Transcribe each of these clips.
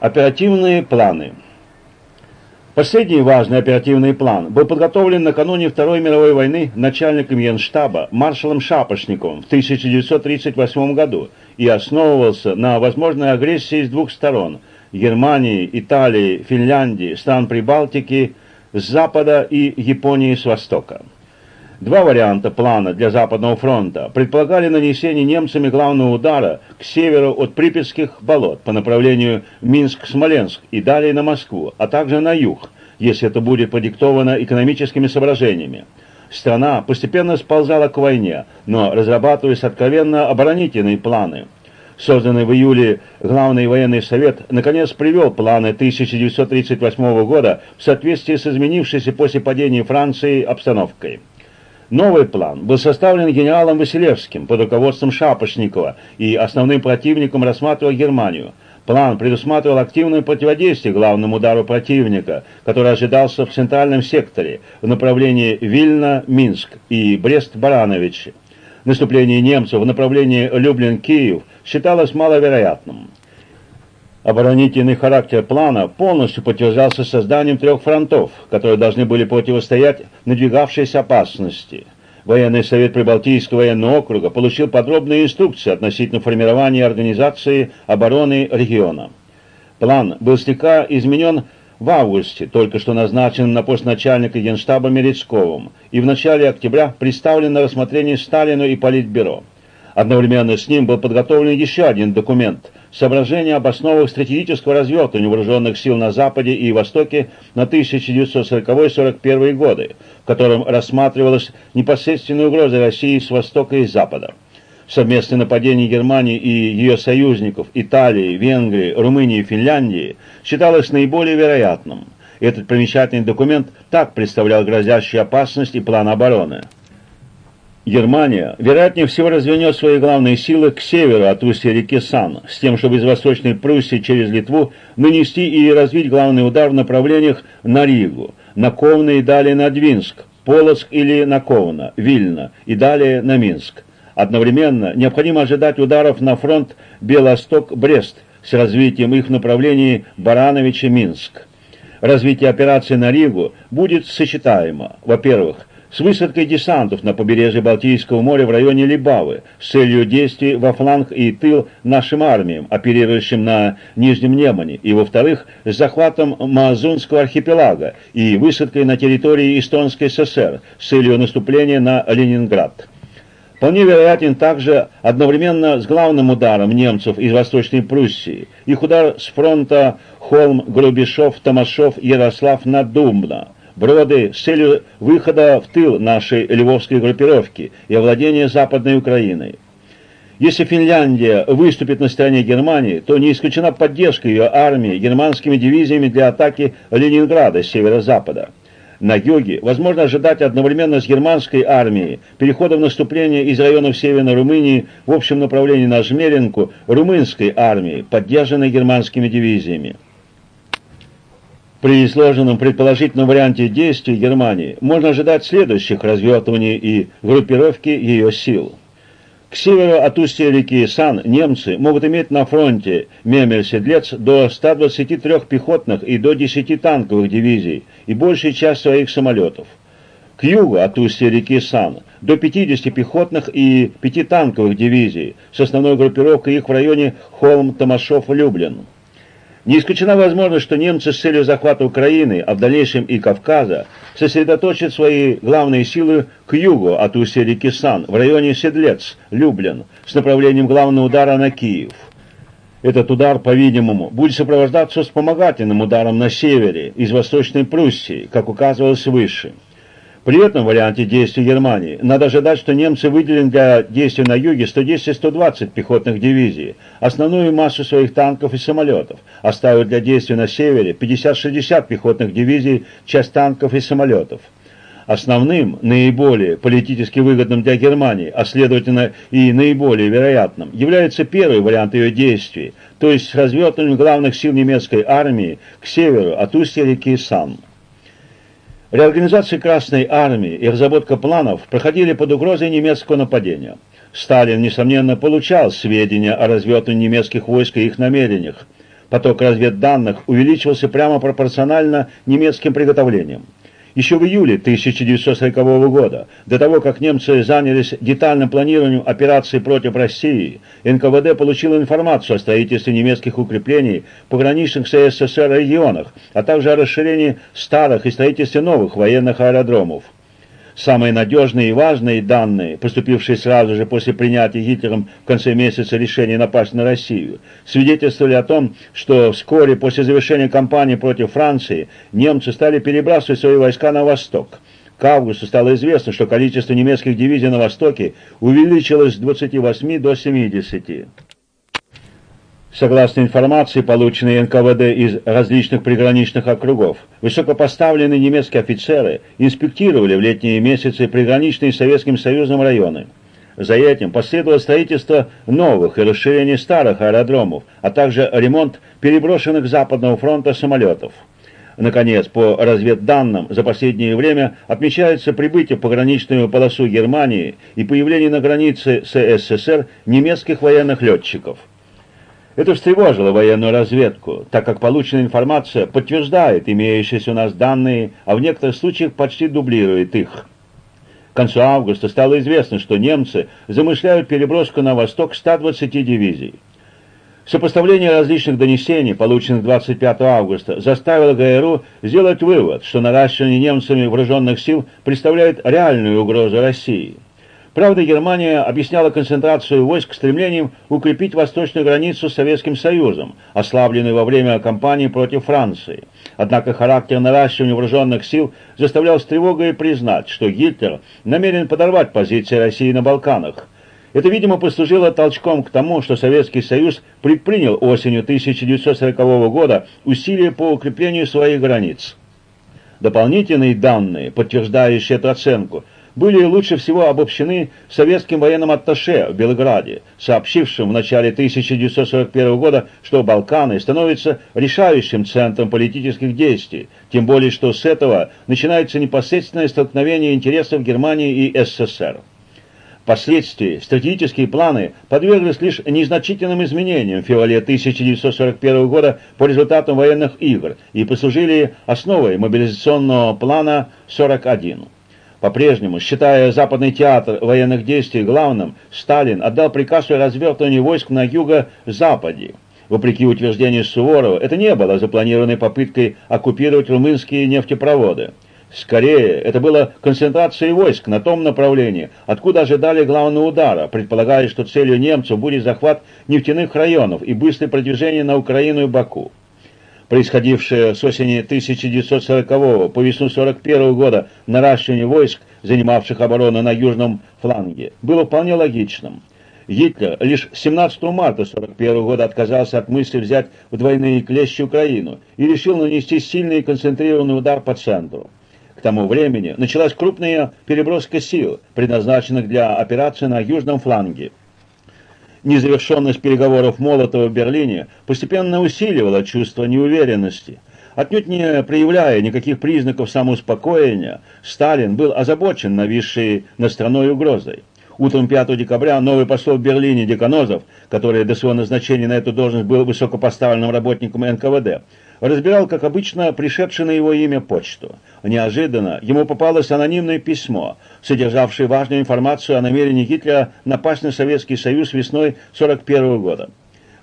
Оперативные планы. Последний важный оперативный план был подготовлен накануне Второй мировой войны начальником Генштаба маршалом Шапошниковым в 1938 году и основывался на возможной агрессии с двух сторон – Германии, Италии, Финляндии, стран Прибалтики с запада и Японии с востока. Два варианта плана для Западного фронта предполагали нанесение немцами главного удара к северу от Припятских болот по направлению Минск-Смоленск и далее на Москву, а также на юг, если это будет продиктовано экономическими соображениями. Страна постепенно сползала к войне, но разрабатывались откровенно оборонительные планы. Созданный в июле Главный военный совет наконец привел планы 1938 года в соответствии с изменившейся после падения Франции обстановкой. Новый план был составлен генералом Василевским под руководством Шапошникова и основным противником рассматривал Германию. План предусматривал активное противодействие главному удару противника, который ожидался в центральном секторе в направлении Вильна-Минск и Брест-Баранович. Наступление немцев в направлении Люблин-Киев считалось маловероятным. Оборонительный характер плана полностью подтверждался созданием трех фронтов, которые должны были противостоять надвигавшейся опасности. Военный совет Прибалтийского военного округа получил подробные инструкции относительно формирования организации обороны региона. План был слегка изменен в августе, только что назначен на пост начальника генштаба Мерецковым, и в начале октября представлен на рассмотрение Сталину и Политбюро. Одновременно с ним был подготовлен еще один документ – соображение об основах стратегического развертывания вооруженных сил на Западе и Востоке на 1940-41 годы, в котором рассматривалась непосредственная угроза России с Востока и Запада. Совместное нападение Германии и ее союзников Италии, Венгрии, Румынии и Финляндии считалось наиболее вероятным. Этот примечательный документ так представлял грозящую опасность и план обороны. Германия, вероятнее всего, развернет свои главные силы к северу от устья реки Сан, с тем, чтобы из Восточной Пруссии через Литву нанести и развить главный удар в направлениях на Ригу, на Ковно и далее на Двинск, Полоцк или на Ковно, Вильно и далее на Минск. Одновременно необходимо ожидать ударов на фронт Белосток-Брест с развитием их в направлении Барановича-Минск. Развитие операции на Ригу будет сочетаемо, во-первых, с высадкой десантов на побережье Балтийского моря в районе Либавы с целью действий во фланг и тыл нашим армиям, оперирующим на Нижнем Немане, и, во-вторых, с захватом Маазунского архипелага и высадкой на территории Эстонской ССР с целью наступления на Ленинград. Вполне вероятен также одновременно с главным ударом немцев из Восточной Пруссии, их удар с фронта Холм-Грубишов-Томашов-Ярослав на Думна – Броды с целью выхода в тыл нашей львовской группировки и овладения Западной Украиной. Если Финляндия выступит на стороне Германии, то не исключена поддержка ее армии германскими дивизиями для атаки Ленинграда с северо-запада. На юге возможно ожидать одновременно с германской армией перехода в наступление из районов Северной Румынии в общем направлении на Жмеринку румынской армии, поддержанной германскими дивизиями. При изложенном предположительном варианте действий Германии можно ожидать следующих развертываний и группировки ее сил. К северу от устья реки Сан немцы могут иметь на фронте Мемель-Седлец до 123 пехотных и до 10 танковых дивизий и большей часть своих самолетов. К югу от устья реки Сан до 50 пехотных и 5 танковых дивизий с основной группировкой их в районе Холм-Томашов-Люблин. Не исключена возможность, что немцы с целью захвата Украины, а в дальнейшем и Кавказа, сосредоточат свои главные силы к югу от устья реки Сан, в районе Седлец, Люблин, с направлением главного удара на Киев. Этот удар, по-видимому, будет сопровождаться вспомогательным ударом на севере, из Восточной Пруссии, как указывалось выше. При этом варианте действий Германии надо ожидать, что немцы выделят для действий на юге 110-120 пехотных дивизий, основную массу своих танков и самолетов, оставят для действий на севере 50-60 пехотных дивизий, часть танков и самолетов. Основным, наиболее политически выгодным для Германии, а следовательно и наиболее вероятным, является первый вариант ее действий, то есть развертывание главных сил немецкой армии к северу от устья реки Сан. Реорганизация Красной Армии и разработка планов проходили под угрозой немецкого нападения. Сталин, несомненно, получал сведения о развертывании немецких войск и их намерениях. Поток разведданных увеличился прямо пропорционально немецким приготовлениям. Еще в июле 1940 года, до того, как немцы занялись детальным планированием операции против России, НКВД получил информацию о строительстве немецких укреплений в пограничных СССР регионах, а также о расширении старых и строительстве новых военных аэродромов. Самые надежные и важные данные, поступившие сразу же после принятия Гитлером в конце месяца решения напасть на Россию, свидетельствовали о том, что вскоре после завершения кампании против Франции немцы стали перебрасывать свои войска на восток. К августу стало известно, что количество немецких дивизий на востоке увеличилось с 28 до 70. Согласно информации, полученной НКВД из различных приграничных округов, высокопоставленные немецкие офицеры инспектировали в летние месяцы приграничные с Советским Союзом районы. За этим последовало строительство новых и расширение старых аэродромов, а также ремонт переброшенных Западного фронта самолетов. Наконец, по разведданным, за последнее время отмечается прибытие в пограничную полосу Германии и появление на границе с СССР немецких военных летчиков. Это встревожило военную разведку, так как полученная информация подтверждает имеющиеся у нас данные, а в некоторых случаях почти дублирует их. К концу августа стало известно, что немцы замышляют переброску на восток 120 дивизий. Сопоставление различных донесений, полученных 25 августа, заставило ГРУ сделать вывод, что наращивание немцами вооруженных сил представляет реальную угрозу России. Правда, Германия объясняла концентрацию войск стремлением укрепить восточную границу с Советским Союзом, ослабленной во время кампании против Франции. Однако характер наращивания вооруженных сил заставлял с тревогой признать, что Гитлер намерен подорвать позиции России на Балканах. Это, видимо, послужило толчком к тому, что Советский Союз предпринял осенью 1940 года усилия по укреплению своих границ. Дополнительные данные, подтверждающие эту оценку, были лучше всего обобщены советским военным атташе в Белграде, сообщившим в начале 1941 года, что Балканы становятся решающим центром политических действий, тем более что с этого начинается непосредственное столкновение интересов Германии и СССР. Впоследствии стратегические планы подверглись лишь незначительным изменениям в феврале 1941 года по результатам военных игр и послужили основой мобилизационного плана 41. По-прежнему, считая Западный театр военных действий главным, Сталин отдал приказ о развертывании войск на юго-западе. Вопреки утверждению Суворова, это не было запланированной попыткой оккупировать румынские нефтепроводы. Скорее, это было концентрацией войск на том направлении, откуда ожидали главного удара, предполагая, что целью немцев будет захват нефтяных районов и быстрое продвижение на Украину и Баку происходившее с осени 1940 по весну 1941 года наращивание войск, занимавших оборону на южном фланге, было вполне логичным. Гитлер лишь 17 марта 1941 года отказался от мысли взять в двойные клещи Украину и решил нанести сильный и концентрированный удар по центру. К тому времени началась крупная переброска сил, предназначенных для операции на южном фланге. Незавершенность переговоров Молотова в Берлине постепенно усиливала чувство неуверенности. Отнюдь не проявляя никаких признаков самоуспокоения, Сталин был озабочен нависшей над страной угрозой. Утром 5 декабря новый посол в Берлине Деканозов, который до своего назначения на эту должность был высокопоставленным работником НКВД, разбирал, как обычно, пришедшее на его имя почту. Неожиданно ему попалось анонимное письмо, содержавшее важную информацию о намерении Гитлера напасть на Советский Союз весной 1941 года.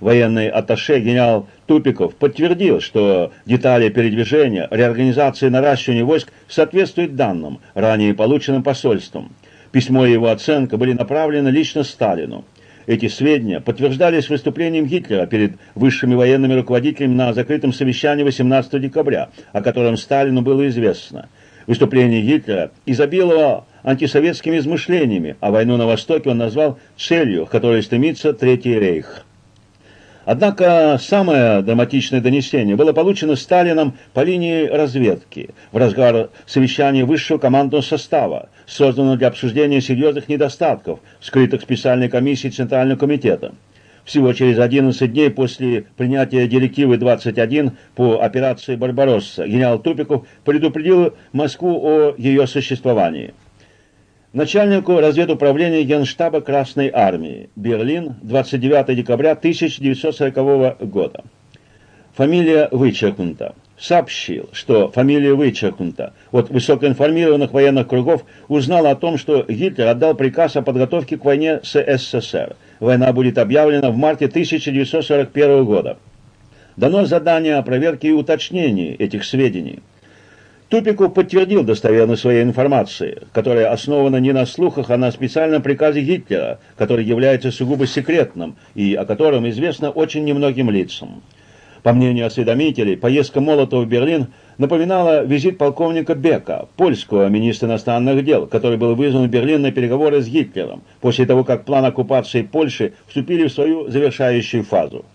Военный атташе генерал Тупиков подтвердил, что детали передвижения, реорганизации и наращивания войск соответствуют данным, ранее полученным посольством. Письмо и его оценка были направлены лично Сталину. Эти сведения подтверждались выступлением Гитлера перед высшими военными руководителями на закрытом совещании 18 декабря, о котором Сталину было известно. Выступление Гитлера изобиловало антисоветскими измышлениями, а войну на Востоке он назвал целью, к которой стремится Третий рейх. Однако самое драматичное донесение было получено Сталином по линии разведки в разгар совещания высшего командного состава, созданного для обсуждения серьезных недостатков, скрытых специальной комиссией Центрального комитета. Всего через 11 дней после принятия директивы 21 по операции «Барбаросса» генерал Тупиков предупредил Москву о ее существовании начальнику разведуправления Генштаба Красной Армии, Берлин, 29 декабря 1940 года. Фамилия вычеркнута. Сообщил, что фамилия вычеркнута. От высокоинформированных военных кругов узнал о том, что Гитлер отдал приказ о подготовке к войне с СССР. Война будет объявлена в марте 1941 года. Дано задание о проверке и уточнении этих сведений. Тупиков подтвердил достоверность своей информации, которая основана не на слухах, а на специальном приказе Гитлера, который является сугубо секретным и о котором известно очень немногим лицам. По мнению осведомителей, поездка Молотова в Берлин напоминала визит полковника Бека, польского министра иностранных дел, который был вызван в Берлин на переговоры с Гитлером, после того, как план оккупации Польши вступили в свою завершающую фазу.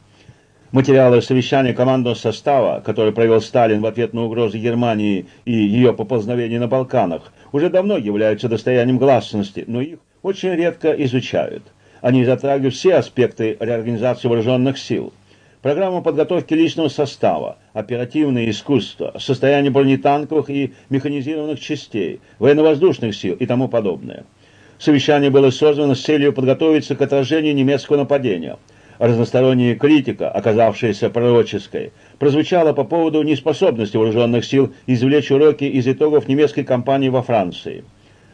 Материалы совещания командного состава, который провел Сталин в ответ на угрозы Германии и ее поползновения на Балканах, уже давно являются достоянием гласности, но их очень редко изучают. Они затрагивают все аспекты реорганизации вооруженных сил – Программа подготовки личного состава, оперативное искусство, состояние бронетанковых и механизированных частей, военно-воздушных сил и тому подобное. Совещание было создано с целью подготовиться к отражению немецкого нападения. Разносторонняя критика, оказавшаяся пророческой, прозвучала по поводу неспособности вооруженных сил извлечь уроки из итогов немецкой кампании во Франции.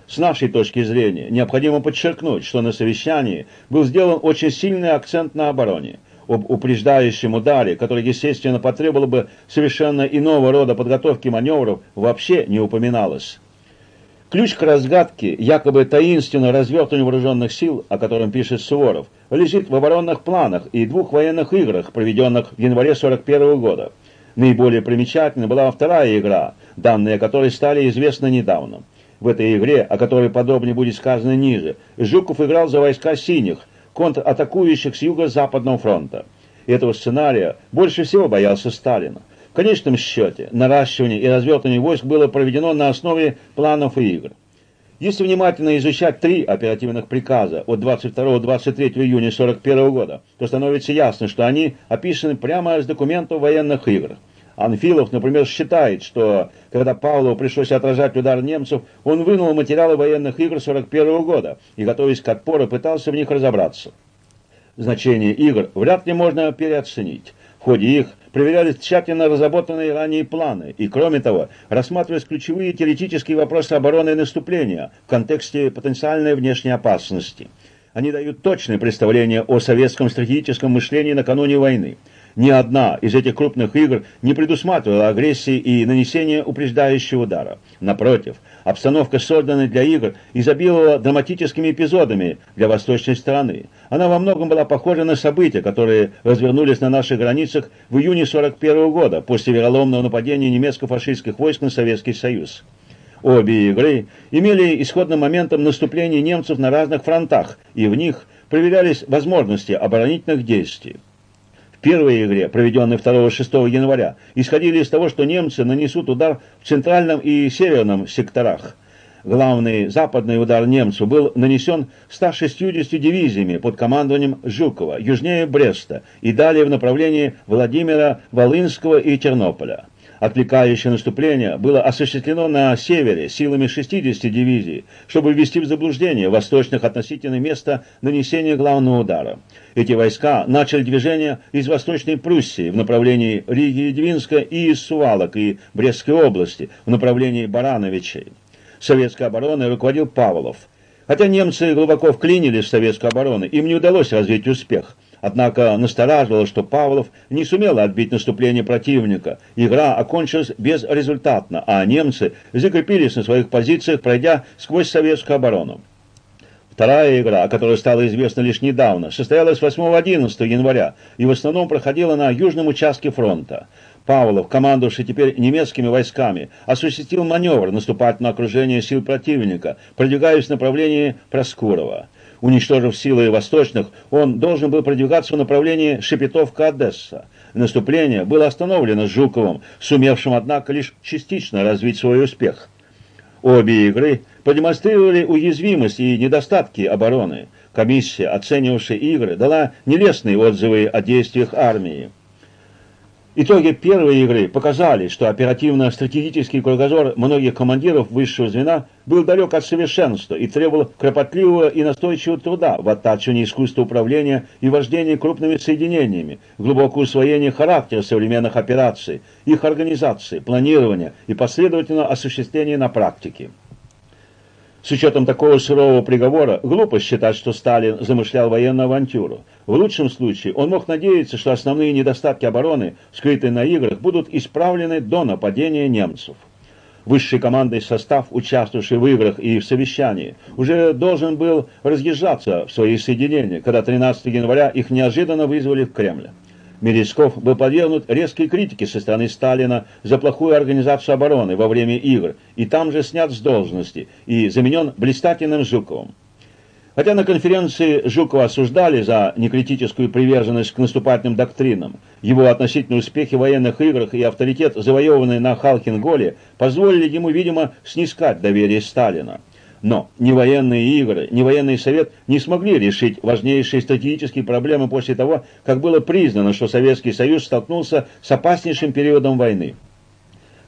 С нашей точки зрения, необходимо подчеркнуть, что на совещании был сделан очень сильный акцент на обороне – об упреждающем ударе, который, естественно, потребовал бы совершенно иного рода подготовки маневров, вообще не упоминалось. Ключ к разгадке якобы таинственно развертывания вооруженных сил, о котором пишет Суворов, лежит в оборонных планах и двух военных играх, проведенных в январе 1941 года. Наиболее примечательной была вторая игра, данные которой стали известны недавно. В этой игре, о которой подробнее будет сказано ниже, Жуков играл за войска синих, контратакующих с юго-западного фронта. Этого сценария больше всего боялся Сталин. Конечном счете, наращивание и развертывание войск было проведено на основе планов и игр. Если внимательно изучать три оперативных приказа от 22-23 июня 1941 года, то становится ясно, что они описаны прямо из документов военных игр. Анфилов, например, считает, что когда Павлову пришлось отражать удар немцев, он вынул материалы военных игр 41 года и, готовясь к отпору, пытался в них разобраться. Значение игр вряд ли можно переоценить. В ходе их проверялись тщательно разработанные ранее планы и, кроме того, рассматривались ключевые теоретические вопросы обороны и наступления в контексте потенциальной внешней опасности. Они дают точное представление о советском стратегическом мышлении накануне войны. Ни одна из этих крупных игр не предусматривала агрессии и нанесения упреждающего удара. Напротив, обстановка, созданная для игр, изобиловала драматическими эпизодами для восточной стороны. Она во многом была похожа на события, которые развернулись на наших границах в июне 1941 года после вероломного нападения немецко-фашистских войск на Советский Союз. Обе игры имели исходным моментом наступления немцев на разных фронтах, и в них проверялись возможности оборонительных действий первой игре, проведенной 2-6 января, исходили из того, что немцы нанесут удар в центральном и северном секторах. Главный западный удар немцев был нанесен 160 дивизиями под командованием Жукова, южнее Бреста и далее в направлении Владимира, Волынского и Тернополя. Отвлекающее наступление было осуществлено на севере силами 60 дивизий, чтобы ввести в заблуждение восточных относительно места нанесения главного удара. Эти войска начали движение из Восточной Пруссии в направлении Риги и Двинска и из Сувалок и Брестской области в направлении Барановичей. Советской обороной руководил Павлов. Хотя немцы глубоко вклинились в советскую оборону, им не удалось развить успех – Однако настораживало, что Павлов не сумел отбить наступление противника. Игра окончилась безрезультатно, а немцы закрепились на своих позициях, пройдя сквозь советскую оборону. Вторая игра, о которой стало известно лишь недавно, состоялась 8-11 января и в основном проходила на южном участке фронта. Павлов, командовавший теперь немецкими войсками, осуществил маневр наступательного окружения сил противника, продвигаясь в направлении Проскурова. Уничтожив силы восточных, он должен был продвигаться в направлении Шепетовка-Одесса. Наступление было остановлено Жуковым, сумевшим, однако, лишь частично развить свой успех. Обе игры продемонстрировали уязвимость и недостатки обороны. Комиссия, оценивавшая игры, дала нелестные отзывы о действиях армии. Итоги первой игры показали, что оперативно-стратегический кругозор многих командиров высшего звена был далек от совершенства и требовал кропотливого и настойчивого труда в оттачивании искусства управления и вождения крупными соединениями, глубокого усвоения характера современных операций, их организации, планирования и последовательного осуществления на практике. С учетом такого сурового приговора, глупо считать, что Сталин замышлял военную авантюру. В лучшем случае он мог надеяться, что основные недостатки обороны, скрытые на играх, будут исправлены до нападения немцев. Высший командный состав, участвовавший в играх и в совещании, уже должен был разъезжаться в свои соединения, когда 13 января их неожиданно вызвали в Кремль. Мережков был подвергнут резкой критике со стороны Сталина за плохую организацию обороны во время игр, и там же снят с должности и заменен блистательным Жуковым. Хотя на конференции Жукова осуждали за некритическую приверженность к наступательным доктринам, его относительные успехи в военных играх и авторитет, завоеванный на Халкин-Голе, позволили ему, видимо, снискать доверие Сталина. Но ни военные игры, ни военный совет не смогли решить важнейшие стратегические проблемы после того, как было признано, что Советский Союз столкнулся с опаснейшим периодом войны.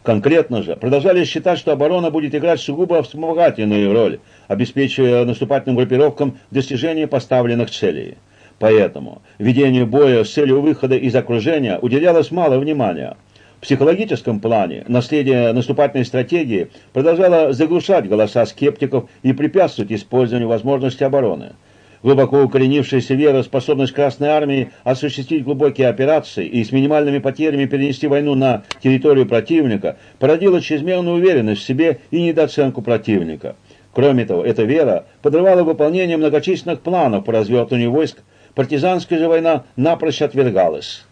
Конкретно же продолжали считать, что оборона будет играть сугубо вспомогательную роль, обеспечивая наступательным группировкам достижение поставленных целей. Поэтому ведению боя с целью выхода из окружения уделялось мало внимания – психологическом плане наследие наступательной стратегии продолжало заглушать голоса скептиков и препятствовать использованию возможностей обороны. Глубоко укоренившаяся вера в способность Красной Армии осуществить глубокие операции и с минимальными потерями перенести войну на территорию противника породила чрезмерную уверенность в себе и недооценку противника. Кроме того, эта вера подрывала выполнение многочисленных планов по развертыванию войск, партизанская же война напрочь отвергалась.